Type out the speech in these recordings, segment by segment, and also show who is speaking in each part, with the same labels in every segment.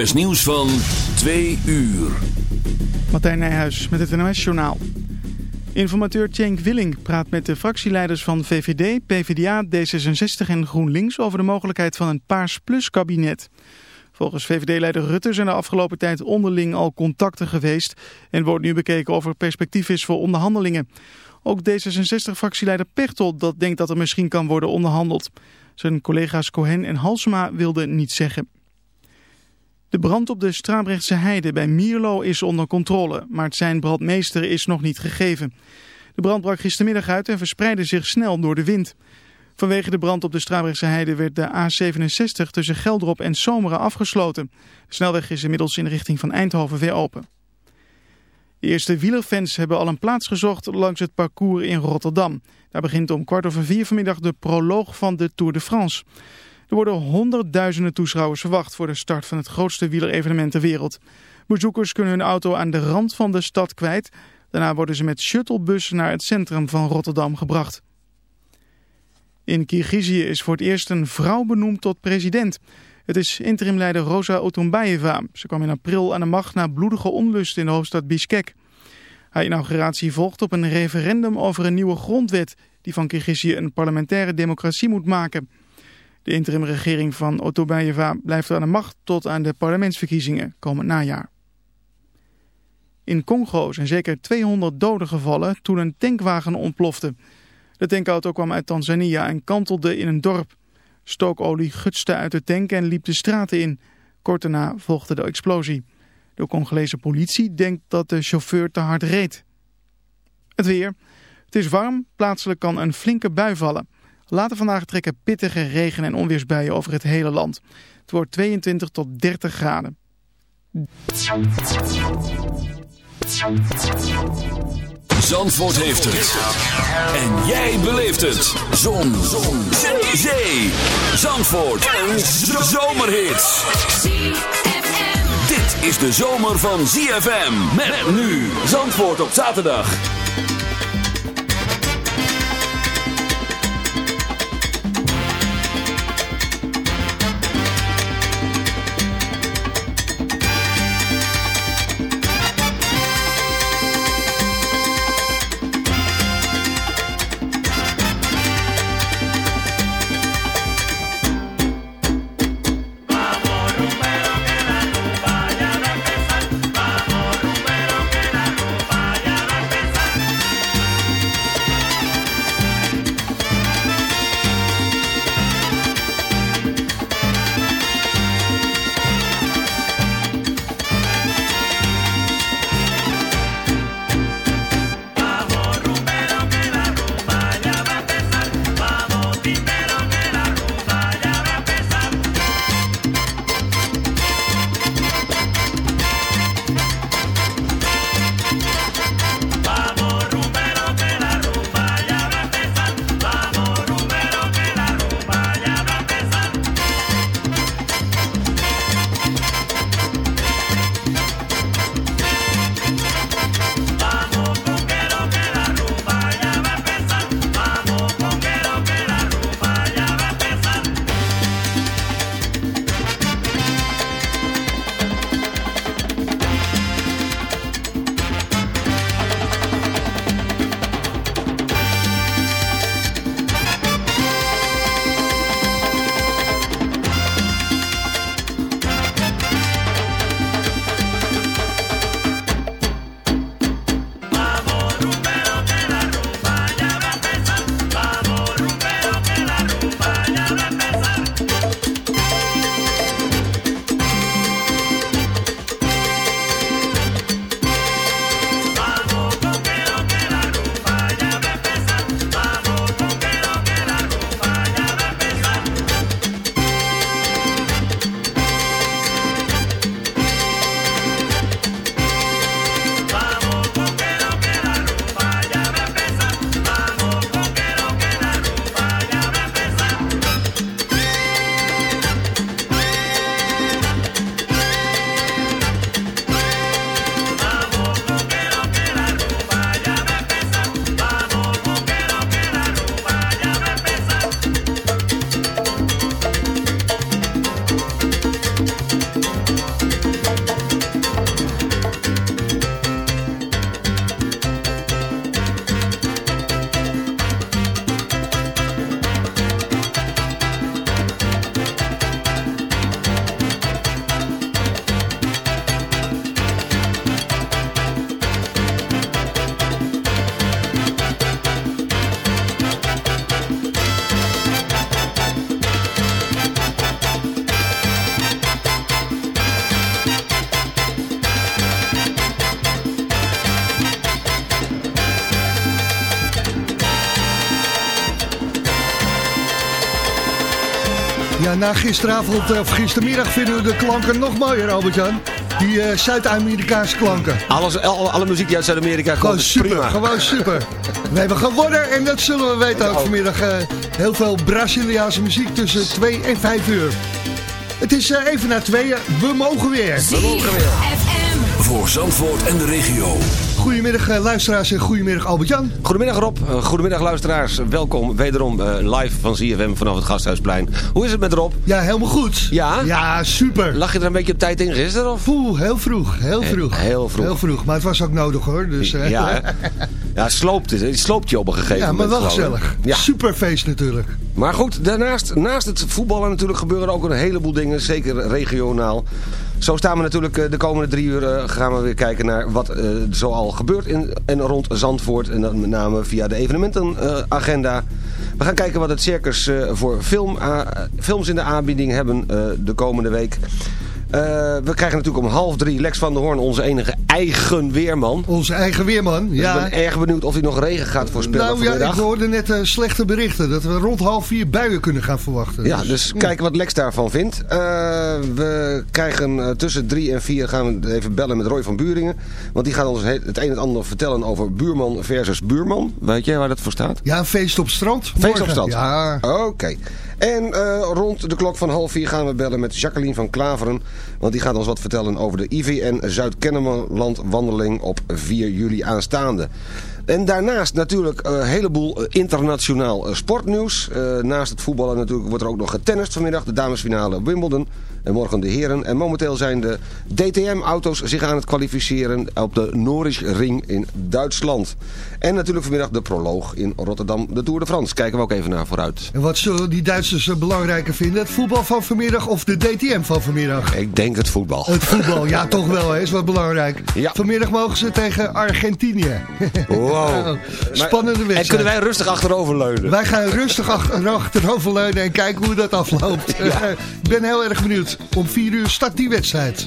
Speaker 1: is nieuws van 2 uur.
Speaker 2: Martijn Nijhuis met het NOS-journaal. Informateur Cenk Willing praat met de fractieleiders van VVD, PvdA, D66 en GroenLinks over de mogelijkheid van een Paars Plus kabinet. Volgens VVD-leider Rutte zijn er afgelopen tijd onderling al contacten geweest en wordt nu bekeken of er perspectief is voor onderhandelingen. Ook D66-fractieleider Pechtold dat denkt dat er misschien kan worden onderhandeld. Zijn collega's Cohen en Halsema wilden niets zeggen. De brand op de Strabrechtse heide bij Mierlo is onder controle, maar het zijn brandmeester is nog niet gegeven. De brand brak gistermiddag uit en verspreidde zich snel door de wind. Vanwege de brand op de Strabrechtse heide werd de A67 tussen Geldrop en Zomeren afgesloten. De snelweg is inmiddels in de richting van Eindhoven weer open. De eerste wielerfans hebben al een plaats gezocht langs het parcours in Rotterdam. Daar begint om kwart over vier vanmiddag de proloog van de Tour de France. Er worden honderdduizenden toeschouwers verwacht voor de start van het grootste wielerevenement ter wereld. Bezoekers kunnen hun auto aan de rand van de stad kwijt. Daarna worden ze met shuttlebussen naar het centrum van Rotterdam gebracht. In Kirgizië is voor het eerst een vrouw benoemd tot president. Het is interimleider Rosa Otunbayeva. Ze kwam in april aan de macht na bloedige onlust in de hoofdstad Bishkek. Haar inauguratie volgt op een referendum over een nieuwe grondwet... die van Kirgizië een parlementaire democratie moet maken... De interimregering van Otobayeva blijft aan de macht tot aan de parlementsverkiezingen komend najaar. In Congo zijn zeker 200 doden gevallen toen een tankwagen ontplofte. De tankauto kwam uit Tanzania en kantelde in een dorp. Stookolie gutste uit de tank en liep de straten in. Kort daarna volgde de explosie. De Congolese politie denkt dat de chauffeur te hard reed. Het weer. Het is warm, plaatselijk kan een flinke bui vallen. Later vandaag trekken pittige regen- en onweersbuien over het hele land. Het wordt 22 tot 30 graden.
Speaker 1: Zandvoort heeft het. En jij beleeft het. Zon. Zon. Zee. Zandvoort. Een zomerhit. Dit is de zomer van ZFM. Met nu. Zandvoort op zaterdag.
Speaker 3: Na gisteravond of gistermiddag vinden we de klanken nog mooier, Albert-Jan. Die uh, Zuid-Amerikaanse klanken.
Speaker 4: Alles, alle, alle, muziek die uit Zuid-Amerika komt
Speaker 3: Gewoon super, prima. gewoon super. We hebben gewonnen en dat zullen we weten ook vanmiddag. Uh, heel veel Braziliaanse muziek tussen 2 en 5 uur. Het is uh, even na tweeën. We mogen weer.
Speaker 1: We mogen weer. FM. Voor Zandvoort en de regio.
Speaker 3: Goedemiddag uh, luisteraars en goedemiddag Albert-Jan.
Speaker 4: Goedemiddag Rob, uh, goedemiddag luisteraars. Welkom wederom uh, live van ZFM vanaf het Gasthuisplein. Hoe is het met Rob?
Speaker 3: Ja, helemaal goed.
Speaker 4: Ja?
Speaker 3: Ja, super.
Speaker 4: Lag je er een beetje op tijd in gisteren? Of?
Speaker 3: Poeh, heel vroeg, heel vroeg.
Speaker 4: Heel vroeg.
Speaker 3: Heel vroeg, maar het was ook nodig hoor. Dus,
Speaker 4: ja, ja sloopt, het sloopt je op een gegeven moment.
Speaker 3: Ja, maar wel gezellig. Ja. Super feest natuurlijk.
Speaker 4: Maar goed, daarnaast, naast het voetballen natuurlijk gebeuren er ook een heleboel dingen, zeker regionaal. Zo staan we natuurlijk de komende drie uur gaan we weer kijken naar wat uh, zoal gebeurt in en rond Zandvoort. En dan met name via de evenementenagenda. we gaan kijken wat het circus voor film, films in de aanbieding hebben de komende week. Uh, we krijgen natuurlijk om half drie Lex van der Hoorn, onze enige eigen weerman.
Speaker 3: Onze eigen weerman, ja.
Speaker 4: Dus ik ben erg benieuwd of hij nog regen gaat voorspellen
Speaker 3: Nou
Speaker 4: vanmiddag.
Speaker 3: ja, ik hoorde net uh, slechte berichten dat we rond half vier buien kunnen gaan verwachten.
Speaker 4: Ja, dus, dus kijken wat Lex daarvan vindt. Uh, we krijgen tussen drie en vier gaan we even bellen met Roy van Buringen. Want die gaat ons het een en ander vertellen over buurman versus buurman. Weet jij waar dat voor staat?
Speaker 3: Ja, feest op strand.
Speaker 4: Feest
Speaker 3: morgen.
Speaker 4: op strand.
Speaker 3: Ja.
Speaker 4: Oké. Okay. En uh, rond de klok van half vier gaan we bellen met Jacqueline van Klaveren. Want die gaat ons wat vertellen over de IVN Zuid-Kennemerland wandeling op 4 juli aanstaande. En daarnaast natuurlijk een heleboel internationaal sportnieuws. Naast het voetballen natuurlijk wordt er ook nog getennist vanmiddag. De damesfinale Wimbledon. En morgen de heren. En momenteel zijn de DTM-auto's zich aan het kwalificeren op de Norrisring in Duitsland. En natuurlijk vanmiddag de proloog in Rotterdam, de Tour de France. Kijken we ook even naar vooruit.
Speaker 3: En wat zullen die Duitsers belangrijker vinden? Het voetbal van vanmiddag of de DTM van vanmiddag?
Speaker 4: Ik denk het voetbal.
Speaker 3: Het voetbal, ja toch wel, hè, is wat belangrijk.
Speaker 4: Ja.
Speaker 3: Vanmiddag mogen ze tegen Argentinië.
Speaker 4: Wow.
Speaker 3: Spannende wedstrijd.
Speaker 4: En kunnen wij rustig achteroverleunen?
Speaker 3: Wij gaan rustig achteroverleunen en kijken hoe dat afloopt. Ja. Ik ben heel erg benieuwd. Om 4 uur start die wedstrijd.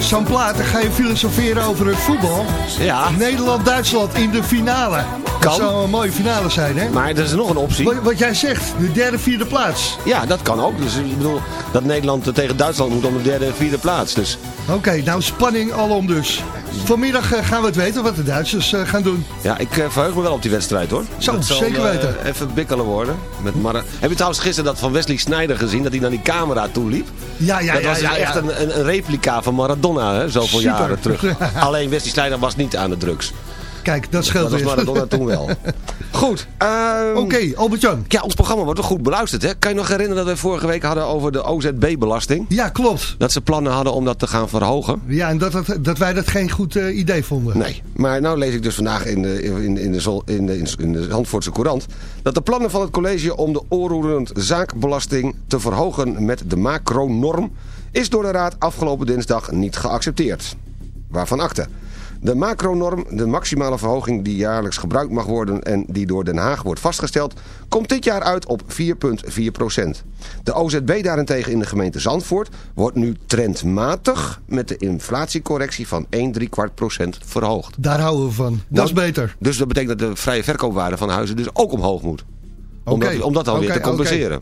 Speaker 3: Zo'n plaat, dan ga je filosoferen over het voetbal.
Speaker 5: Ja.
Speaker 3: Nederland-Duitsland in de finale.
Speaker 4: kan.
Speaker 3: zou een mooie finale zijn, hè?
Speaker 4: Maar er is nog een optie.
Speaker 3: Wat, wat jij zegt, de derde, vierde plaats.
Speaker 4: Ja, dat kan ook. Dus ik bedoel dat Nederland tegen Duitsland moet om de derde en vierde plaats. Dus
Speaker 3: Oké, nou spanning alom dus. Vanmiddag eh, gaan we het weten wat de Duitsers eh, gaan doen.
Speaker 4: ja, ik eh, verheug me wel op die wedstrijd hoor.
Speaker 3: Zo,
Speaker 4: Dat zal,
Speaker 3: zeker weten.
Speaker 4: even bikkelen worden. Met Mara Heb je trouwens gisteren dat van Wesley Sneijder gezien? Dat hij naar die camera toe liep?
Speaker 3: Ja, ja,
Speaker 4: dat
Speaker 3: ja.
Speaker 4: was dus
Speaker 3: ja,
Speaker 4: echt
Speaker 3: ja.
Speaker 4: Een, een, replica van Maradona, hè, zoveel
Speaker 3: Super.
Speaker 4: jaren terug. Alleen Wesley Sneijder was niet aan de drugs.
Speaker 3: Kijk, dat scheelt
Speaker 4: Dat was. Maradona toen wel. Goed. ehm,
Speaker 3: Oké, Albert-Jan.
Speaker 4: Ja, ons programma wordt wel goed beluisterd. Hè? Kan je nog herinneren dat we vorige week hadden over de OZB-belasting?
Speaker 3: Ja, klopt.
Speaker 4: Dat ze plannen hadden om dat te gaan verhogen?
Speaker 3: Ja, en dat, dat, dat wij dat geen goed eh, idee vonden.
Speaker 4: Nee, maar nou lees ik dus vandaag in de, in, in de, in de, in de Zandvoortse Courant... dat de plannen van het college om de oorroerend zaakbelasting te verhogen met de macronorm... is door de Raad afgelopen dinsdag niet geaccepteerd. Waarvan akte. De macronorm, de maximale verhoging die jaarlijks gebruikt mag worden... en die door Den Haag wordt vastgesteld... komt dit jaar uit op 4,4 procent. De OZB daarentegen in de gemeente Zandvoort... wordt nu trendmatig met de inflatiecorrectie van 1 3 kwart procent verhoogd.
Speaker 3: Daar houden we van. Dat
Speaker 4: Nou,
Speaker 3: is beter.
Speaker 4: Dus dat betekent dat de vrije verkoopwaarde van huizen dus ook omhoog moet. Om, dat, om dat alweer
Speaker 3: Oké,
Speaker 4: te compenseren.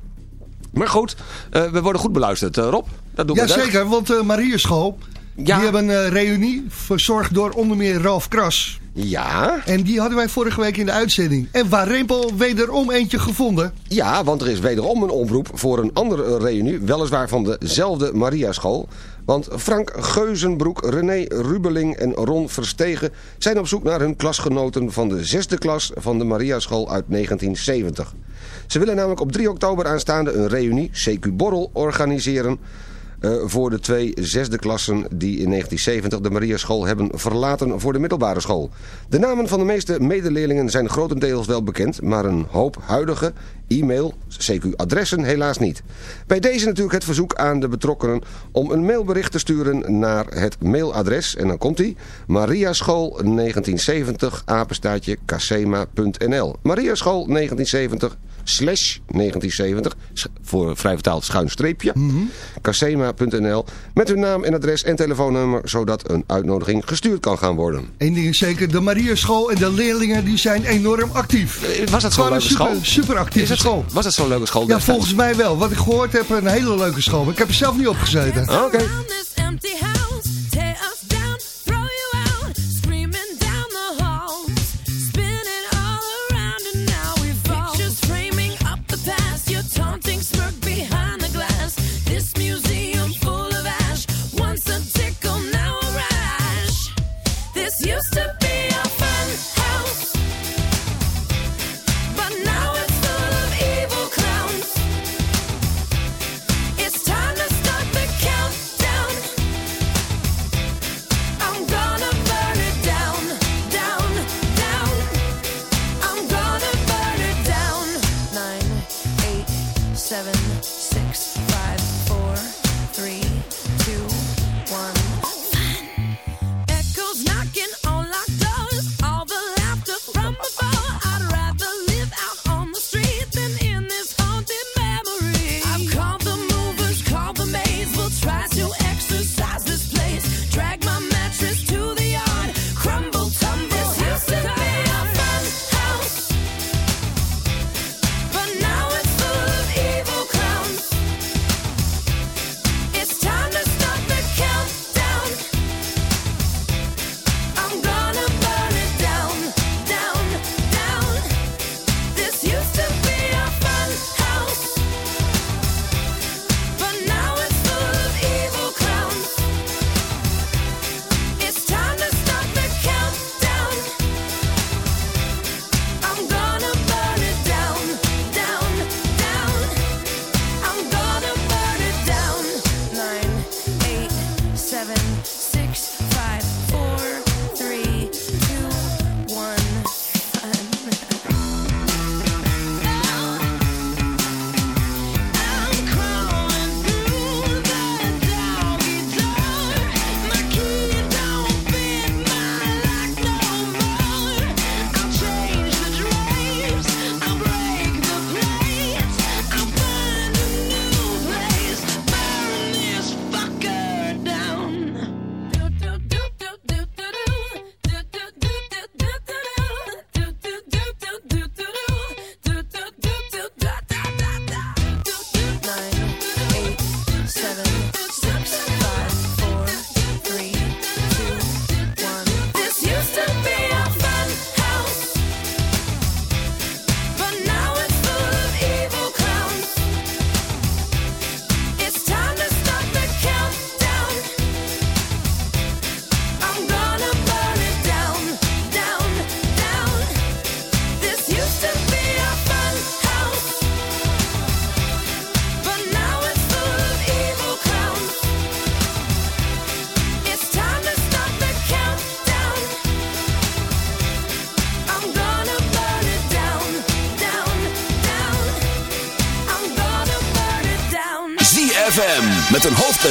Speaker 4: Maar goed, eh, we worden goed beluisterd. Eh, Rob, dat doen we deugd.
Speaker 3: Jazeker, want uh, Marieschool...
Speaker 4: Ja.
Speaker 3: Die hebben een eh, reunie, verzorgd door onder meer Ralf Kras.
Speaker 4: Ja,
Speaker 3: En die hadden wij vorige week in de uitzending. En waar Rempel wederom eentje gevonden.
Speaker 4: ja, want er is wederom een oproep voor een andere reunie. Weliswaar van dezelfde Mariaschool. Want Frank Geuzenbroek, René Rubeling en Ron Verstegen... zijn op zoek naar hun klasgenoten van de zesde klas van de Mariaschool uit 1970. Ze willen namelijk op 3 oktober aanstaande een reunie, CQ Borrel, organiseren... eh, voor de twee zesde klassen die in 1970 de Mariaschool hebben verlaten voor de middelbare school. De namen van de meeste medeleerlingen zijn grotendeels wel bekend, maar een hoop huidige e-mail, CQ-adressen helaas niet. Bij deze natuurlijk het verzoek aan de betrokkenen om een mailbericht te sturen naar het mailadres, en dan komt hij, mariaschool 1970 apenstaatje casema.nl Mariaschool 1970 slash 1970, s- voor vrij vertaald schuin streepje, casema.nl, met hun naam en adres en telefoonnummer, zodat een uitnodiging gestuurd kan gaan worden.
Speaker 3: Eén ding is zeker, de Marieschool en de leerlingen die zijn enorm actief.
Speaker 4: Was dat
Speaker 3: Gewoon een super,
Speaker 4: school?
Speaker 3: super actieve School.
Speaker 4: was dat zo'n leuke school?
Speaker 3: Ja, volgens mij wel. Wat ik gehoord heb, een hele leuke school. Maar ik heb er zelf niet op gezeten.
Speaker 4: Oké.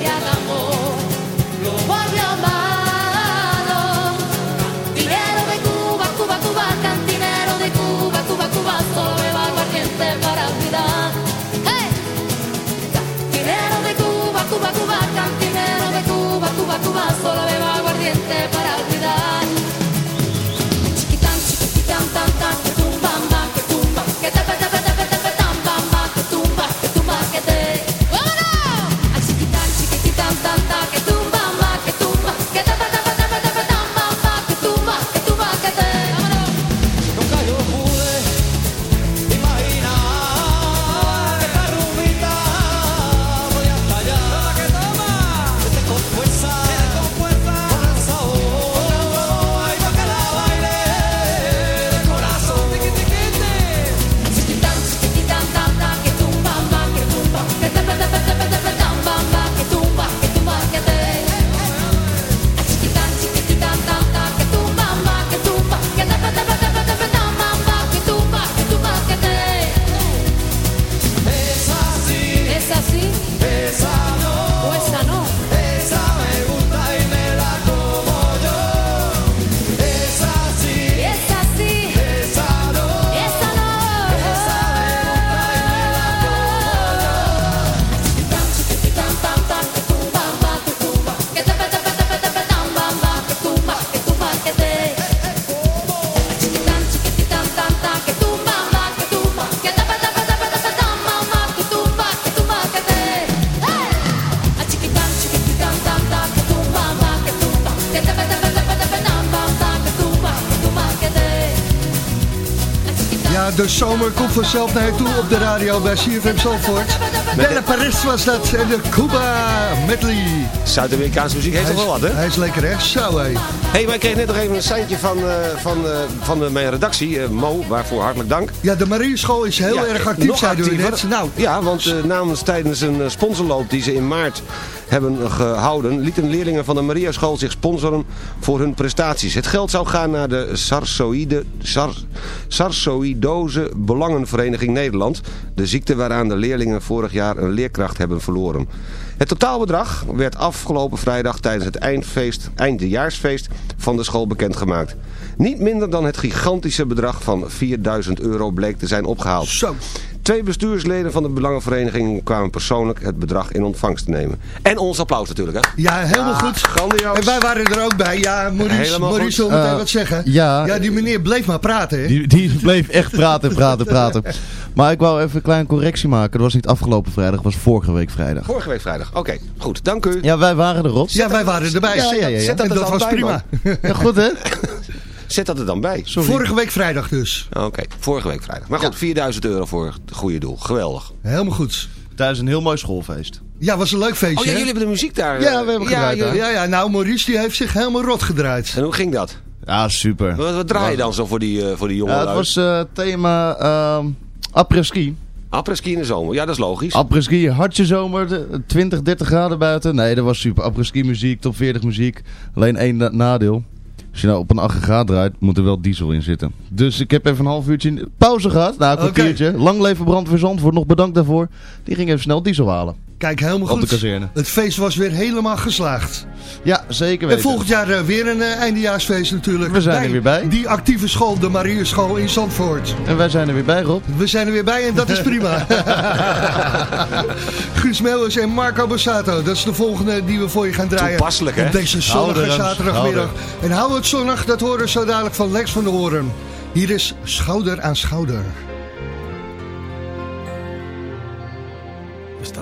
Speaker 5: Yeah.
Speaker 3: Ja, de zomer komt vanzelf naar je toe op de radio bij CFM Zandvoort. Belle Paris was dat en de Cuba medley.
Speaker 4: Zuid-Amerikaanse muziek heeft toch wel wat, hè?
Speaker 3: hij is lekker hè? Zo hé.
Speaker 4: hey, maar ik kreeg net nog even een seintje van, eh, van, eh, van eh, mijn redactie, Mo, waarvoor hartelijk dank.
Speaker 3: Ja, de Marieschool is heel
Speaker 4: Ja,
Speaker 3: erg actief, zei u net. Nou,
Speaker 4: Ja, want namens tijdens een sponsorloop die ze in maart hebben gehouden... lieten leerlingen van de Maria School zich sponsoren voor hun prestaties. Het geld zou gaan naar de Sarsoïde, Sar, Sarsoïdose Belangenvereniging Nederland. De ziekte waaraan de leerlingen vorig jaar een leerkracht hebben verloren. Het totaalbedrag werd afgelopen vrijdag tijdens het eindfeest, eindejaarsfeest van de school bekendgemaakt. Niet minder dan het gigantische bedrag van 4000 euro bleek te zijn opgehaald.
Speaker 3: zo.
Speaker 4: Twee bestuursleden van de Belangenvereniging kwamen persoonlijk het bedrag in ontvangst te nemen. En ons applaus natuurlijk, hè?
Speaker 3: Ja, helemaal goed.
Speaker 4: Grandioos.
Speaker 3: En wij waren er ook bij. Ja, Maurice, Maurice wil meteen
Speaker 6: Eh,
Speaker 3: wat zeggen.
Speaker 6: ja.
Speaker 3: ja, die meneer bleef maar praten. Hè?
Speaker 6: Die, die bleef echt praten, praten, praten. Maar ik wou even een kleine correctie maken. Dat was niet afgelopen vrijdag, dat was vorige week vrijdag.
Speaker 4: Vorige week vrijdag. Oké, goed. Dank u.
Speaker 6: Ja, wij waren er, Rob.
Speaker 3: Ja, wij waren erbij.
Speaker 6: Ja, ja, ja, ja.
Speaker 4: Zet dat
Speaker 3: En
Speaker 4: er
Speaker 3: dat
Speaker 4: dan
Speaker 3: was
Speaker 4: bij,
Speaker 3: prima.
Speaker 6: Ja, goed hè?
Speaker 4: Zet dat er dan bij.
Speaker 6: Sorry.
Speaker 3: Vorige week vrijdag dus.
Speaker 4: Oké, vorige week vrijdag. Maar goed, 4000 euro voor goede doel. Geweldig.
Speaker 3: Helemaal goed.
Speaker 6: Tijdens een heel mooi schoolfeest.
Speaker 3: Ja, was een leuk feestje.
Speaker 4: Oh ja,
Speaker 3: hè?
Speaker 4: jullie hebben de muziek daar.
Speaker 6: Ja,
Speaker 4: eh,
Speaker 6: we hebben gedraaid
Speaker 4: jullie-
Speaker 3: Ja, ja, nou, Maurice die heeft zich helemaal rot gedraaid.
Speaker 4: En hoe ging dat?
Speaker 6: Ja, super.
Speaker 4: Wat, wat draai je dan zo voor die, eh, voor die jongen?
Speaker 6: Ja, het was eh, thema ehm après-ski.
Speaker 4: Après-ski in de zomer. Ja, dat is logisch.
Speaker 6: Après-ski, hartje zomer, de- 20, 30 graden buiten. Nee, dat was super. Après-ski muziek, top 40 muziek. Alleen één na- nadeel. Als je nou op een aggregaat draait, moet er wel diesel in zitten. Dus ik heb even een half uurtje pauze gehad. Nou, een kwartiertje. Lang leven brandweer Zandvoort, nog bedankt daarvoor. Die ging even snel diesel halen.
Speaker 3: Kijk, helemaal
Speaker 6: Op
Speaker 3: goed.
Speaker 6: de kazerne.
Speaker 3: Het feest was weer helemaal geslaagd.
Speaker 6: Ja, zeker
Speaker 3: En
Speaker 6: weten.
Speaker 3: volgend jaar eh, weer een eh, eindejaarsfeest natuurlijk.
Speaker 6: We zijn er weer bij.
Speaker 3: Die actieve school, de Marieschool in Zandvoort.
Speaker 6: En wij zijn er weer bij, Rob.
Speaker 3: We zijn er weer bij en dat is prima. Guus Meeuwis en Marco Bassato. Dat is de volgende die we voor je gaan draaien.
Speaker 4: Toepasselijk, hè?
Speaker 3: Op deze zonnige
Speaker 6: er
Speaker 3: zaterdagmiddag.
Speaker 6: schouder.
Speaker 3: En hou het zonnig, dat horen we zo dadelijk van Lex van der Hoorn. Hier is Schouder aan Schouder.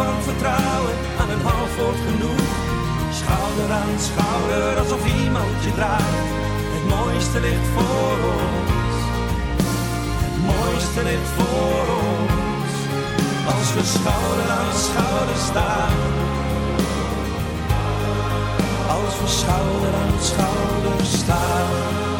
Speaker 7: Van vertrouwen, aan een half wordt genoeg. Schouder aan schouder, alsof iemand je draagt. Het mooiste ligt voor ons. Het mooiste ligt voor ons. Als we schouder aan schouder staan. Als we schouder aan schouder staan.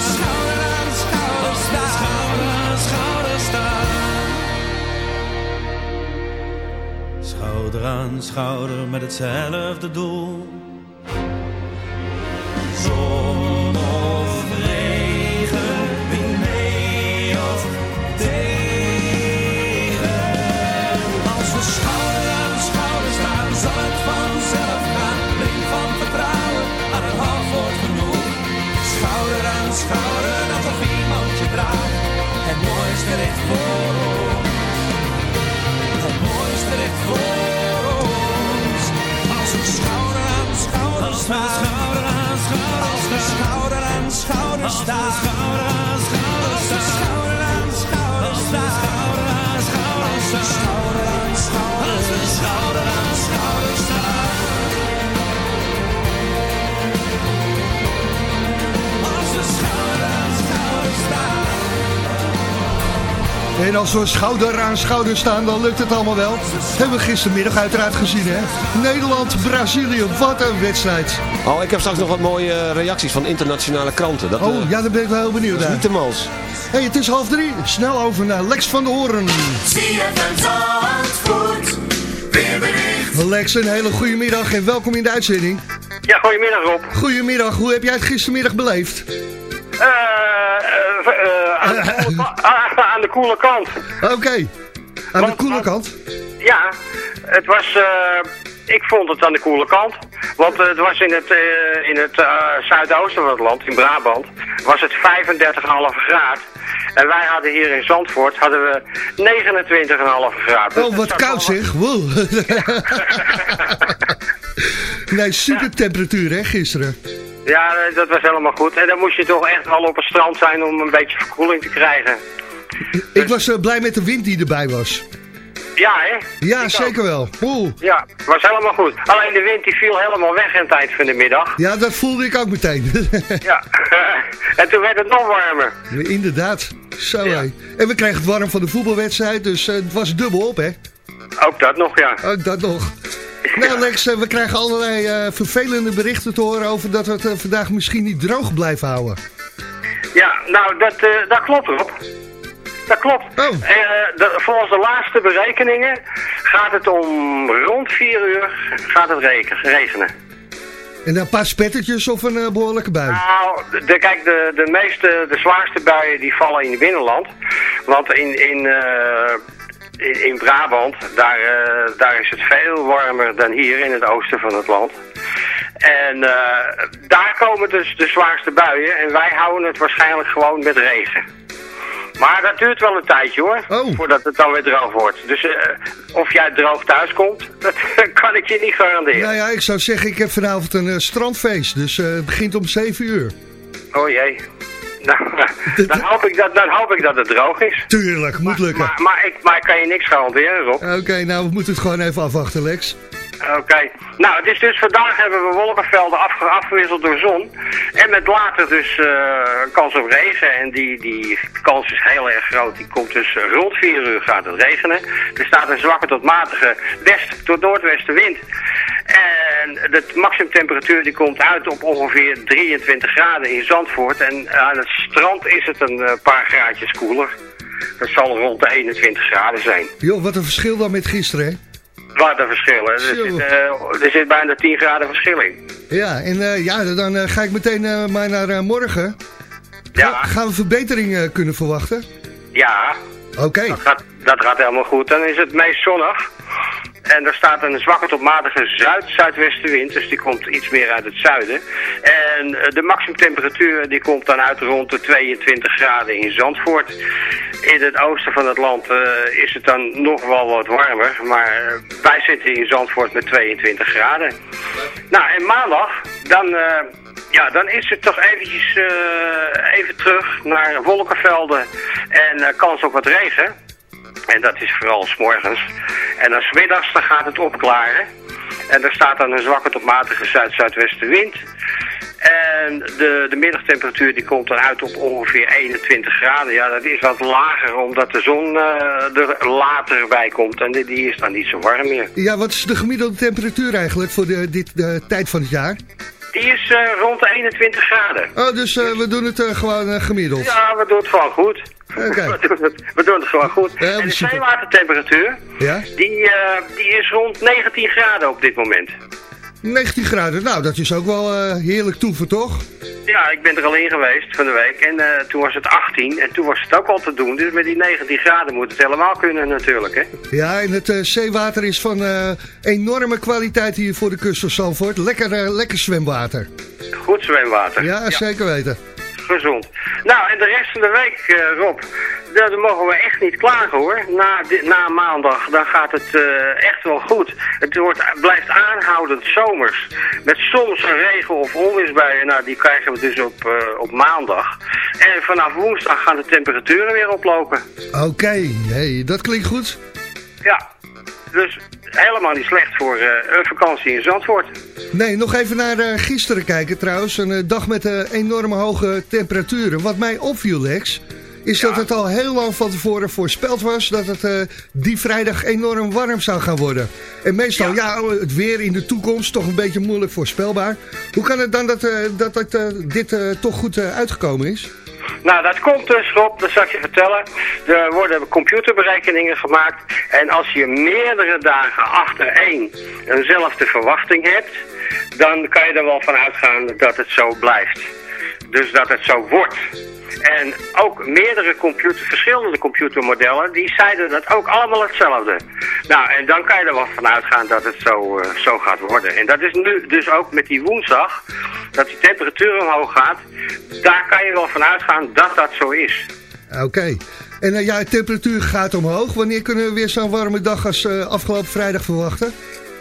Speaker 7: schouder aan schouder staan. Schouder aan schouder staan. Schouder aan schouder
Speaker 8: met hetzelfde doel.
Speaker 7: Voor ons. Het mooiste ligt voor ons. Als we schouder aan schouder staan. Schouder aan schouder Als we schouder aan schouder staan. Schouder aan schouder Als
Speaker 3: En als we schouder aan schouder staan, dan lukt het allemaal wel. Hebben we gistermiddag uiteraard gezien, hè? Nederland-Brazilië, wat een wedstrijd.
Speaker 4: Oh, ik heb straks nog wat mooie eh, reacties van internationale kranten. Dat, eh,
Speaker 3: Oh, ja, daar ben ik wel heel benieuwd naar.
Speaker 4: niet te mals.
Speaker 3: hey, het is half drie. Snel over naar Lex van der Hoorn. Lex, een hele goede middag en welkom in de uitzending.
Speaker 9: Ja, goedemiddag Rob.
Speaker 3: Goedemiddag, hoe heb jij het gistermiddag beleefd?
Speaker 9: Eh, eh, eh, aan, de koele ka- ah, aan de koele kant.
Speaker 3: Oké, aan de koele kant.
Speaker 9: Ja, het was... eh, ik vond het aan de koele kant. Want eh, het was in het, eh, in het eh, zuidoosten van het land, in Brabant, was het 35,5 graden. En wij hadden hier in Zandvoort hadden we 29,5 graden.
Speaker 3: Oh, wat koud zeg. Wow. nee, super temperatuur hè, gisteren.
Speaker 9: Ja, dat was helemaal goed. En dan moest je toch echt wel op het strand zijn om een beetje verkoeling te krijgen.
Speaker 3: Ik was eh, blij met de wind die erbij was.
Speaker 9: Ja, hè?
Speaker 3: Ja,
Speaker 9: Ik ook.
Speaker 3: zeker wel. Oeh.
Speaker 9: Ja, was helemaal goed. Alleen de wind die viel helemaal weg aan het eind van de middag.
Speaker 3: Ja, dat voelde ik ook meteen.
Speaker 9: Ja. en toen werd het nog warmer.
Speaker 3: Inderdaad. Zo hé. En we kregen het warm van de voetbalwedstrijd, dus eh, het was dubbel op hè.
Speaker 9: Ook dat nog, ja.
Speaker 3: Ook dat nog. Nou Lex, eh, we krijgen allerlei eh, vervelende berichten te horen over dat we het eh, vandaag misschien niet droog blijven houden.
Speaker 9: Ja, nou, dat, dat klopt Rob. Dat klopt.
Speaker 3: Oh.
Speaker 9: De- volgens de laatste berekeningen gaat het om rond 4 uur gaat het regenen.
Speaker 3: En een paar spettertjes of een eh, behoorlijke bui?
Speaker 9: Nou, de, kijk, de, de meeste, de zwaarste buien die vallen in het binnenland. Want in, in, in, in Brabant, daar, eh, daar is het veel warmer dan hier in het oosten van het land. En eh, daar komen dus de zwaarste buien en wij houden het waarschijnlijk gewoon met regen. Maar dat duurt wel een tijdje hoor, voordat het dan weer droog wordt. Dus eh, of jij droog thuis komt, dat kan ik je niet garanderen.
Speaker 3: Nou ja, ik zou zeggen, ik heb vanavond een strandfeest. Dus het begint om 7 uur.
Speaker 9: Oh jee. Nou, dan, hoop ik dat, dan hoop ik dat het droog is.
Speaker 3: Tuurlijk, moet lukken.
Speaker 9: Maar, maar, ik, maar ik kan je niks garanderen, Rob.
Speaker 3: Oké, nou we moeten het gewoon even afwachten, Lex.
Speaker 9: Oké. Nou, het is dus vandaag hebben we wolkenvelden afge- afgewisseld door zon. En met later dus eh, kans op regen. En die, die kans is heel erg groot. Die komt dus rond 4 uur gaat het regenen. Er staat een zwakke tot matige west tot noordwestenwind. En de maximumtemperatuur die komt uit op ongeveer 23 graden in Zandvoort. En aan het strand is het een eh, paar graadjes koeler. Dat zal rond de 21 graden zijn.
Speaker 3: Joh, wat een verschil dan met gisteren, hè?
Speaker 9: Wat een verschil, hè. Er zit, eh, er zit bijna 10 graden verschil in.
Speaker 3: Ja, en eh, ja, dan ga ik meteen maar naar morgen.
Speaker 9: Ja.
Speaker 3: Gaan we verbeteringen kunnen verwachten?
Speaker 9: Ja,
Speaker 3: Oké.
Speaker 9: dat, gaat, dat gaat helemaal goed. Dan is het meest zonnig. En er staat een zwakke tot matige zuid-zuidwestenwind, dus die komt iets meer uit het zuiden. En eh, de maximumtemperatuur die komt dan uit rond de 22 graden in Zandvoort. In het oosten van het land eh, is het dan nog wel wat warmer, maar eh, wij zitten in Zandvoort met 22 graden. Nou, en maandag, dan, ja, dan is het toch eventjes even terug naar wolkenvelden en eh, kans op wat regen. En dat is vooral s morgens. En dan middags dan gaat het opklaren. En er staat dan een zwakke tot matige zuid-zuidwestenwind. En de, de middagtemperatuur die komt dan uit op ongeveer 21 graden. Ja, dat is wat lager omdat de zon eh, er later bij komt. En die, die is dan niet zo warm meer.
Speaker 3: Ja, wat is de gemiddelde temperatuur eigenlijk voor de, dit, de tijd van het jaar?
Speaker 9: Die is eh, rond de 21 graden.
Speaker 3: Oh, dus eh, we doen het eh, gewoon gemiddeld.
Speaker 9: Ja, we doen het gewoon goed.
Speaker 3: Oké.
Speaker 9: we, doen het, we doen het gewoon goed.
Speaker 3: Ja,
Speaker 9: en de zeewatertemperatuur,
Speaker 3: Ja?
Speaker 9: die, die is rond 19 graden op dit moment.
Speaker 3: 19 graden, nou dat is ook wel eh, heerlijk toeven, toch?
Speaker 9: Ja, ik ben er al in geweest van de week en eh, toen was het 18 en toen was het ook al te doen. Dus met die 19 graden moet het helemaal kunnen natuurlijk, hè.
Speaker 3: Ja, en het eh, zeewater is van enorme kwaliteit hier voor de kust van Zandvoort. Lekker, lekker zwemwater.
Speaker 9: Goed zwemwater.
Speaker 3: Ja, zeker weten.
Speaker 9: Gezond. Nou, en de rest van de week, eh, Rob, daar mogen we echt niet klagen hoor. Na, na maandag, dan gaat het eh, echt wel goed. Het wordt, blijft aanhoudend zomers. Met soms een regen- of onweersbuien, nou die krijgen we dus op, eh, op maandag. En vanaf woensdag gaan de temperaturen weer oplopen.
Speaker 3: Oké, hey, dat klinkt goed.
Speaker 9: Ja, dus helemaal niet slecht voor eh, een vakantie in Zandvoort.
Speaker 3: Nee, nog even naar eh, gisteren kijken trouwens. Een eh, dag met enorme hoge temperaturen. Wat mij opviel, Lex, is dat het al heel lang van tevoren voorspeld was... dat het die vrijdag enorm warm zou gaan worden. En meestal, ja, het weer in de toekomst toch een beetje moeilijk voorspelbaar. Hoe kan het dan dat, dat, dat dit toch goed uitgekomen is?
Speaker 9: Nou, dat komt dus, Rob, dat zal ik je vertellen. Er worden computerberekeningen gemaakt. En als je meerdere dagen achtereen eenzelfde verwachting hebt... dan kan je er wel van uitgaan dat het zo blijft. Dus dat het zo wordt. En ook meerdere computer, verschillende computermodellen, die zeiden dat ook allemaal hetzelfde. Nou, en dan kan je er wel van uitgaan dat het zo, eh, zo gaat worden. En dat is nu dus ook met die woensdag, dat die temperatuur omhoog gaat. Daar kan je wel van uitgaan dat dat zo is.
Speaker 3: Oké. En eh, ja, de temperatuur gaat omhoog. Wanneer kunnen we weer zo'n warme dag als eh, afgelopen vrijdag verwachten?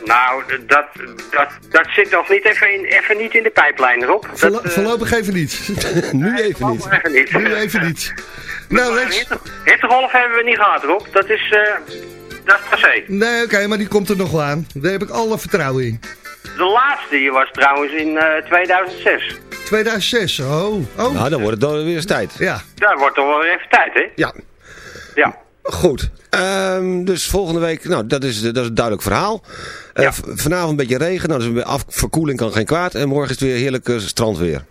Speaker 9: Nou, dat, dat, dat zit nog niet even, in, even niet in de pijplijn, Rob. Dat,
Speaker 3: Voorlo-
Speaker 9: eh,
Speaker 3: voorlopig even niet.
Speaker 4: nu even niet.
Speaker 9: even niet.
Speaker 3: Nu even niet. Nou, Lex.
Speaker 9: Hitte- Hittegolf hebben we niet gehad, Rob. Dat is, eh dat is passé.
Speaker 3: Nee, oké, maar die komt er nog wel aan. Daar heb ik alle vertrouwen in.
Speaker 9: De laatste die was trouwens in eh 2006.
Speaker 3: 2006, oh. oh.
Speaker 4: Nou, dan wordt het dan weer eens tijd.
Speaker 3: Ja.
Speaker 9: Daar wordt toch wel weer even tijd, hè?
Speaker 4: Ja.
Speaker 9: Ja.
Speaker 4: Goed. Ehm, dus volgende week, nou, dat is, dat is een duidelijk verhaal. Eh, vanavond een beetje regen, nou, dus een af, verkoeling kan geen kwaad. En morgen is het weer heerlijk eh, strandweer.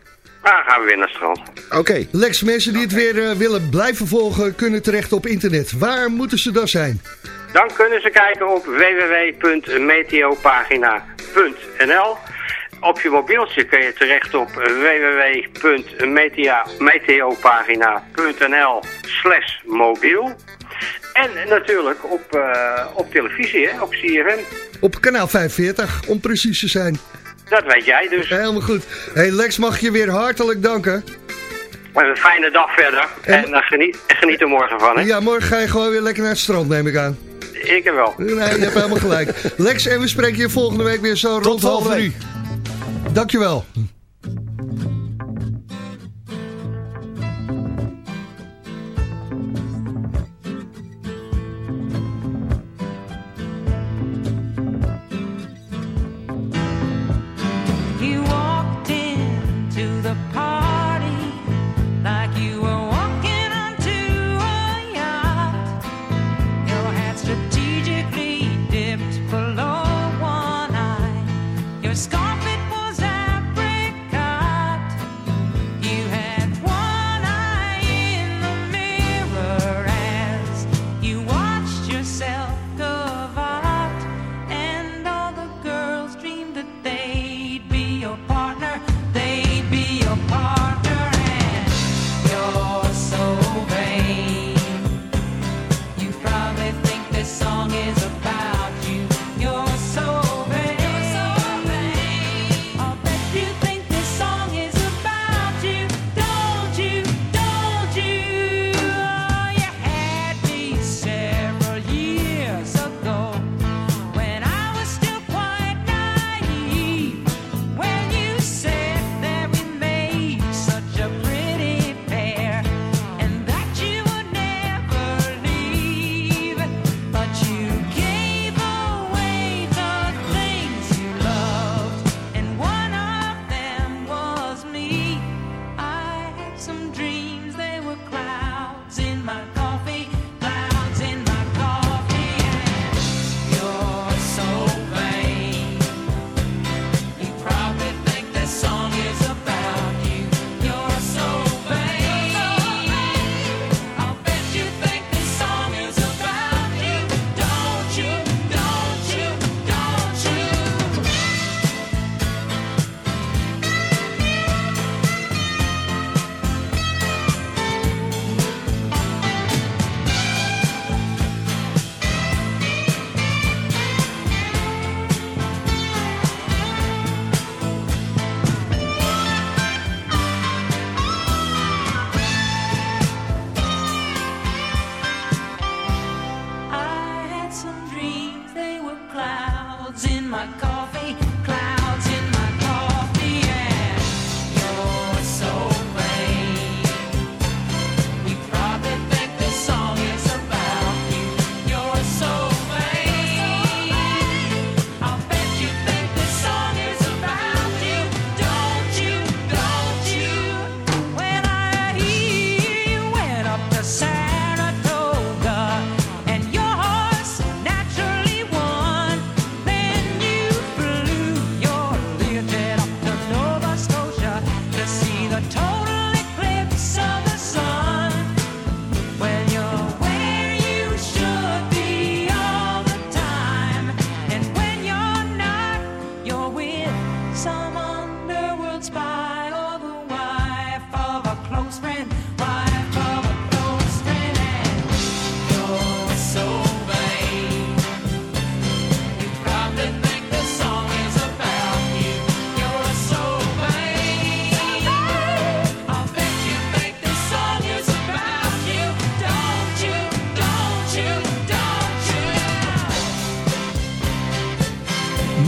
Speaker 9: Dan gaan we weer naar het strand.
Speaker 4: Oké.
Speaker 3: Lex, mensen die het weer eh, willen blijven volgen, kunnen terecht op internet. Waar moeten ze dan zijn?
Speaker 9: Dan kunnen ze kijken op www.meteopagina.nl op je mobieltje kun je terecht op www.meteopagina.nl slash mobiel. En natuurlijk op, eh, op televisie, hè, op CFM.
Speaker 10: Op kanaal 45, om precies te zijn.
Speaker 9: Dat weet jij dus.
Speaker 10: Helemaal goed. Hey Lex, mag je weer hartelijk danken.
Speaker 9: Een fijne dag verder.
Speaker 10: En-
Speaker 9: En, eh, geniet, en geniet er morgen van, hè.
Speaker 10: Ja, morgen ga je gewoon weer lekker naar het strand, neem ik aan.
Speaker 9: Ik er wel.
Speaker 10: Nee, je hebt helemaal gelijk. Lex, en we spreken je volgende week weer zo rond half drie. Dankjewel.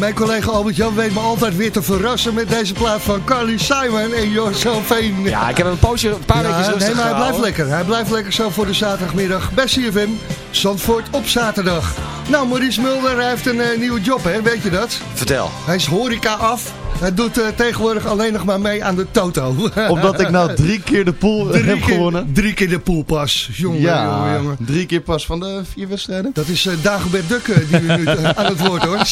Speaker 10: Mijn collega Albert-Jan weet me altijd weer te verrassen met deze plaat van Carly Simon en Josephine.
Speaker 4: Ja, ik heb een poosje, een paar
Speaker 10: Ja,
Speaker 4: weken
Speaker 10: Nee, maar hij blijft
Speaker 4: gehouden.
Speaker 10: lekker. Hij blijft lekker zo voor de zaterdagmiddag bij CFM. Zandvoort op zaterdag. Nou, Maurice Mulder hij heeft een eh, nieuwe job, hè? weet je dat?
Speaker 4: Vertel.
Speaker 10: Hij is horeca af. Hij doet eh, tegenwoordig alleen nog maar mee aan de Toto.
Speaker 6: Omdat ik nou drie keer de pool
Speaker 10: drie
Speaker 6: heb
Speaker 10: keer,
Speaker 6: gewonnen.
Speaker 10: Drie keer de poolpas. Jongen,
Speaker 6: ja,
Speaker 10: jongen, jongen.
Speaker 6: drie keer pas van de vier wedstrijden.
Speaker 10: Dat is eh, Dagobert Dukke die nu eh, aan het woord hoor.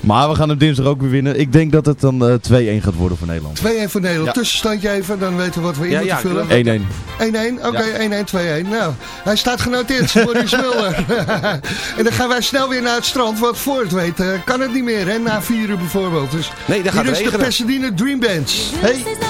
Speaker 6: Maar we gaan hem dinsdag ook weer winnen. Ik denk dat het dan eh, uh, 2-1 gaat worden voor Nederland.
Speaker 10: 2-1 voor Nederland. Tussenstandje even, dan weten we wat we in moeten vullen.
Speaker 6: 1-1.
Speaker 10: 1-1, oké, 1-1, 2-1. Nou, hij staat genoteerd, Maurice Mulder. en dan gaan wij snel weer naar het strand, want voor het weten kan het niet meer, hè? Na 4 uur bijvoorbeeld. Dus
Speaker 4: nee, dat gaat
Speaker 3: Hier is de Pasadena Dream Bands.
Speaker 1: Hey.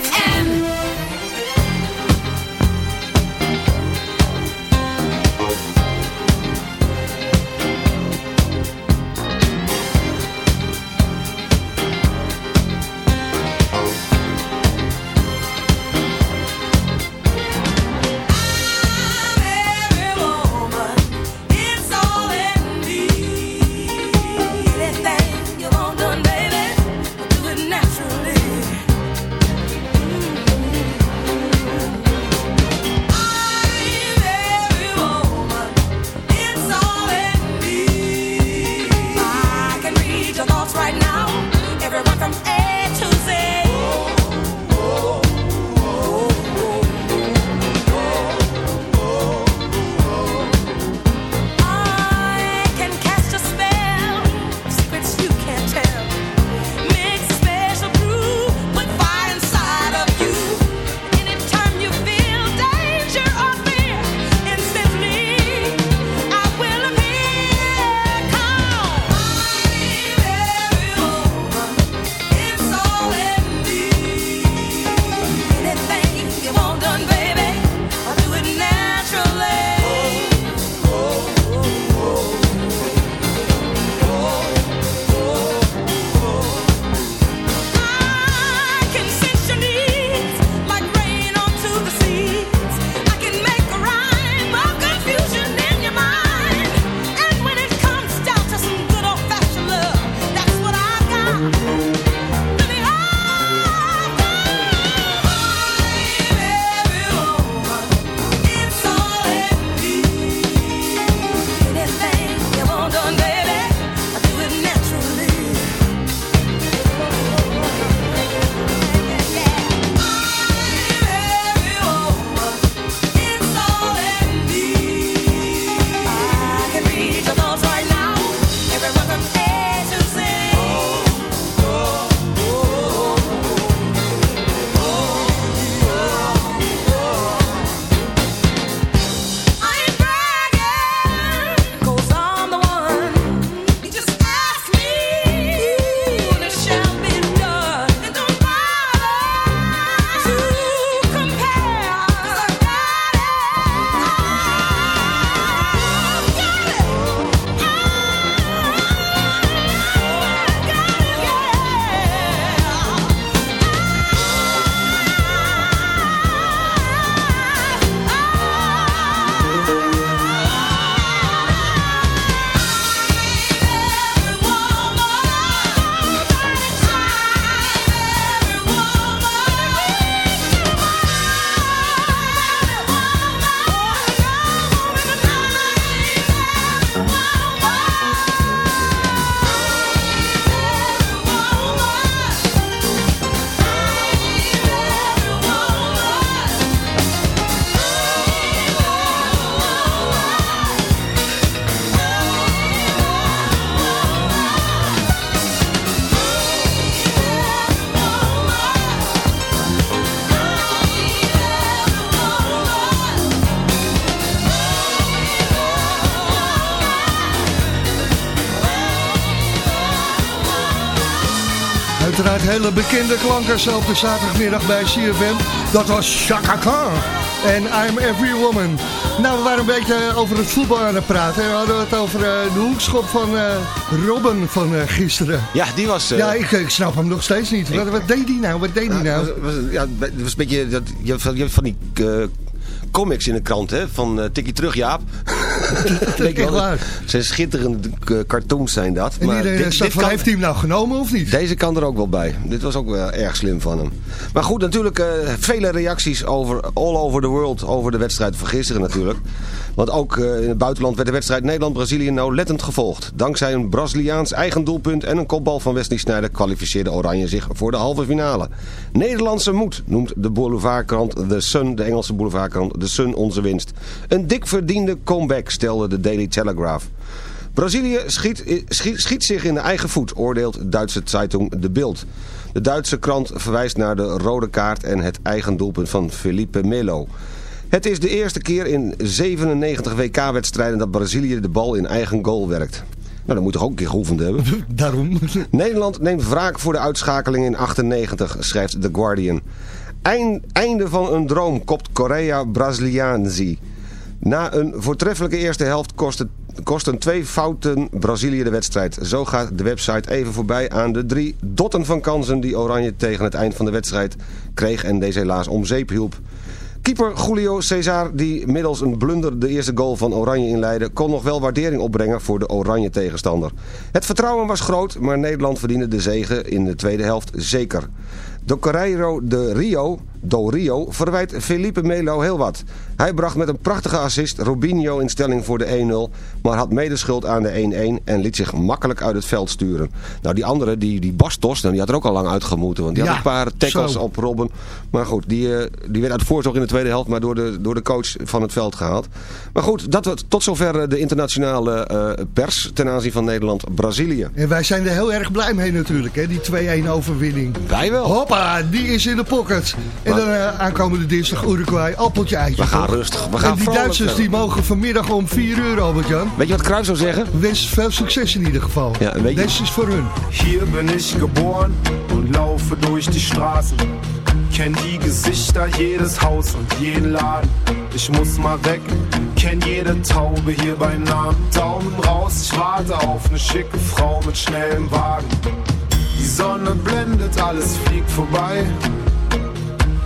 Speaker 3: Hele bekende klanken zo op de zaterdagmiddag bij CFM. Dat was Chaka Khan en I'm Every Woman. Nou, we waren een beetje over het voetbal aan het praten. En we hadden het over eh, de hoekschop van eh, Robben van eh, gisteren.
Speaker 4: Ja, die was... eh,
Speaker 3: Ja, ik, ik snap hem nog steeds niet. Wat, wat deed hij nou? Wat deed hij nou?
Speaker 4: was- was- ja, het was een beetje... Dat, je, hebt van, die eh, comics in de krant, hè? Van eh Tikkie terug, Jaap.
Speaker 3: Echt
Speaker 4: wel,
Speaker 3: waar.
Speaker 4: zijn schitterende eh, cartoons zijn dat.
Speaker 3: En iedereen
Speaker 4: dit- kan-
Speaker 3: heeft hij hem nou genomen of niet?
Speaker 4: Deze kan er ook wel bij. Dit was ook wel erg slim van hem. Maar goed, natuurlijk eh, vele reacties over all over the world over de wedstrijd van gisteren natuurlijk. Want ook eh, in het buitenland werd de wedstrijd Nederland-Brazilië nauwlettend gevolgd. Dankzij een Braziliaans eigen doelpunt en een kopbal van Wesley Sneijder kwalificeerde Oranje zich voor de halve finale. Nederlandse moed noemt de boulevardkrant The Sun, de Engelse boulevardkrant The Sun onze winst. Een dik verdiende comeback stelde de Daily Telegraph. Brazilië schiet, schiet, schiet zich in de eigen voet, oordeelt Duitse Zeitung De Bild. De Duitse krant verwijst naar de rode kaart en het eigen doelpunt van Felipe Melo. Het is de eerste keer in 97 WK-wedstrijden dat Brazilië de bal in eigen goal werkt. Nou, dat moet toch ook een keer geoefend hebben?
Speaker 3: Daarom.
Speaker 4: Nederland neemt wraak voor de uitschakeling in 98, schrijft The Guardian. Eind- einde van een droom kopt Korea Braziliaanzi. Na een voortreffelijke eerste helft kosten, kosten twee fouten Brazilië de wedstrijd. Zo gaat de website even voorbij aan de drie dotten van kansen die Oranje tegen het eind van de wedstrijd kreeg en deze helaas om zeep hielp. Keeper Julio Cesar, die middels een blunder de eerste goal van Oranje inleidde... kon nog wel waardering opbrengen voor de Oranje tegenstander. Het vertrouwen was groot, maar Nederland verdiende de zege in de tweede helft zeker. De Correiro de Rio, do Rio verwijt Felipe Melo heel wat. Hij bracht met een prachtige assist Robinho in stelling voor de 1-0... maar had medeschuld aan de 1-1 en liet zich makkelijk uit het veld sturen. Nou, die andere, die, die Bastos, nou, die had er ook al lang uitgemoeten... want die had een paar tackles
Speaker 3: zo.
Speaker 4: op Robben. Maar goed, die, eh, die werd uit voorzorg in de tweede helft... maar door de, door de coach van het veld gehaald. Maar goed, dat, was tot zover eh, de internationale eh, pers... ten aanzien van Nederland-Brazilië.
Speaker 3: En wij zijn er heel erg blij mee natuurlijk, hè, die 2-1 overwinning.
Speaker 4: Wij wel.
Speaker 3: Hoppa, die is in de pocket. En dan eh, aankomende dinsdag Uruguay, appeltje eitje.
Speaker 4: We gaan
Speaker 3: toch?
Speaker 4: rustig. We gaan
Speaker 3: en die Duitsers die mogen vanmiddag om 4 uur, Albert-Jan.
Speaker 4: Weet je wat Cruijff zou zeggen?
Speaker 3: Wens veel succes in ieder geval.
Speaker 4: Ja, en weet je-
Speaker 3: Deze is voor hun.
Speaker 11: Hier bin ich geboren und laufe durch die Straßen. Kenn die Gesichter, jedes Haus und jeden Laden. Ich muss mal weg, kenn jede Taube hier bei Namen. Daumen raus, ich warte auf eine schicke Frau mit schnellem Wagen. Die Sonne blendet, alles fliegt vorbei.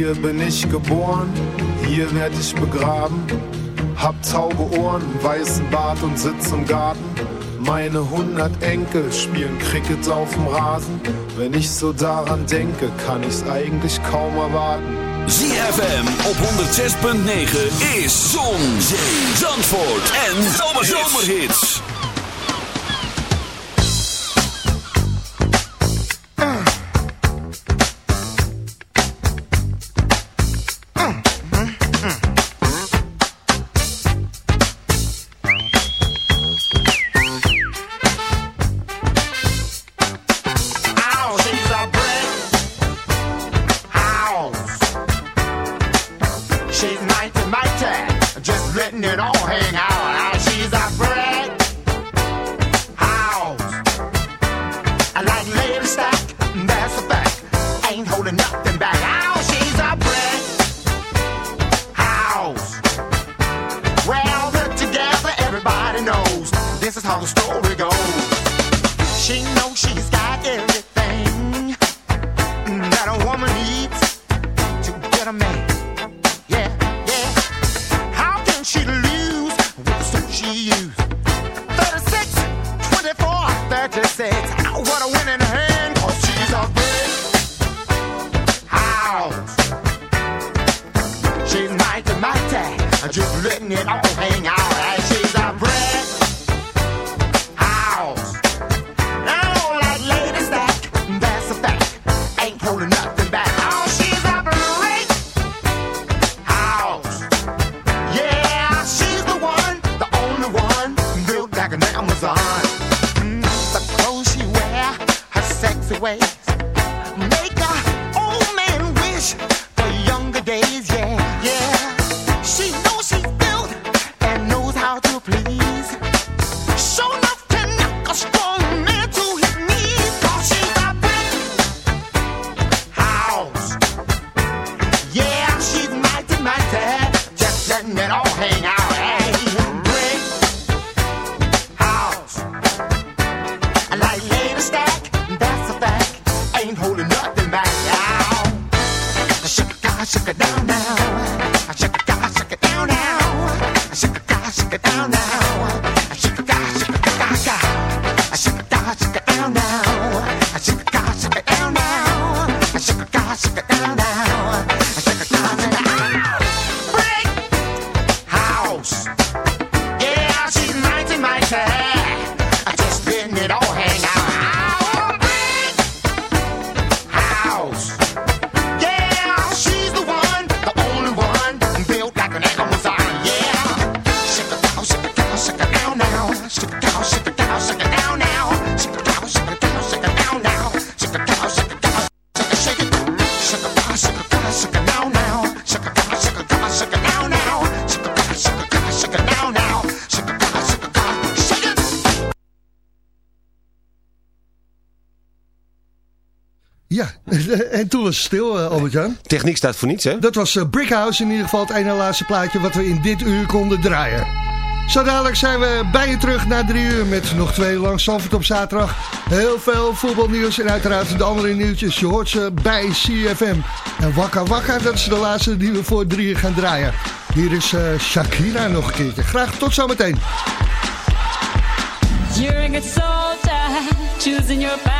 Speaker 12: Hier bin ich geboren, hier werd ich begraben. Hab taube Ohren, weißen Bart und sitz im Garten. Meine hundert Enkel spielen Cricket auf dem Rasen. Wenn ich so daran denke, kann ich's eigentlich kaum erwarten.
Speaker 13: ZFM op 106.9 is Zon, Zee, Zandvoort en Zomerhits.
Speaker 12: Stack, that's a fact. Ain't holding nothing back. Ow, she's a brick house. Well, put together, everybody knows this is how the story goes.
Speaker 3: Stil, eh, Albert-Jan.
Speaker 4: Techniek staat voor niets, hè?
Speaker 3: Dat was eh, Brickhouse in ieder geval het ene laatste plaatje wat we in dit uur konden draaien. Zo dadelijk zijn we bij je terug na drie uur met nog twee langs Zandvoort op zaterdag. Heel veel voetbalnieuws en uiteraard de andere nieuwtjes. Je hoort ze bij CFM. En Wakka Wakka, dat is de laatste die we voor drie uur gaan draaien. Hier is eh, Shakira nog een keertje. Graag tot zometeen.
Speaker 1: You're a good soldier, choosing your.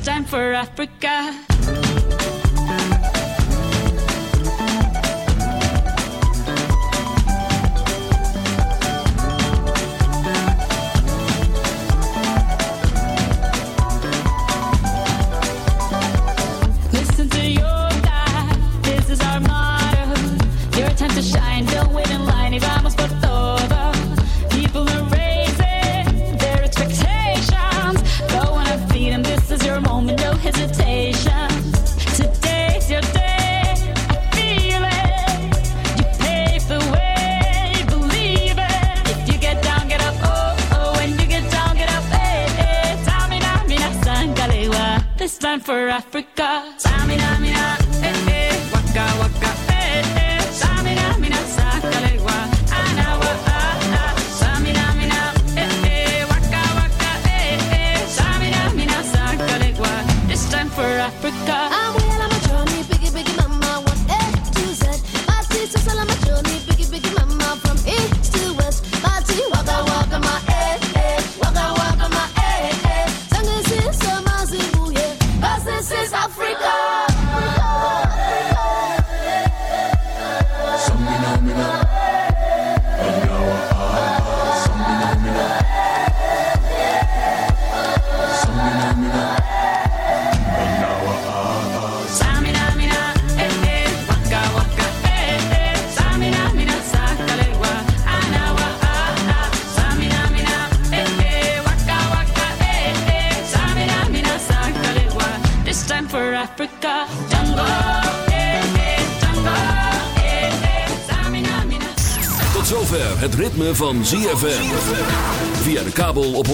Speaker 1: time for Africa.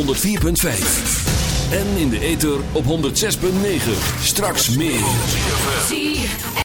Speaker 13: 104.5. En in de ether op 106.9. Straks meer.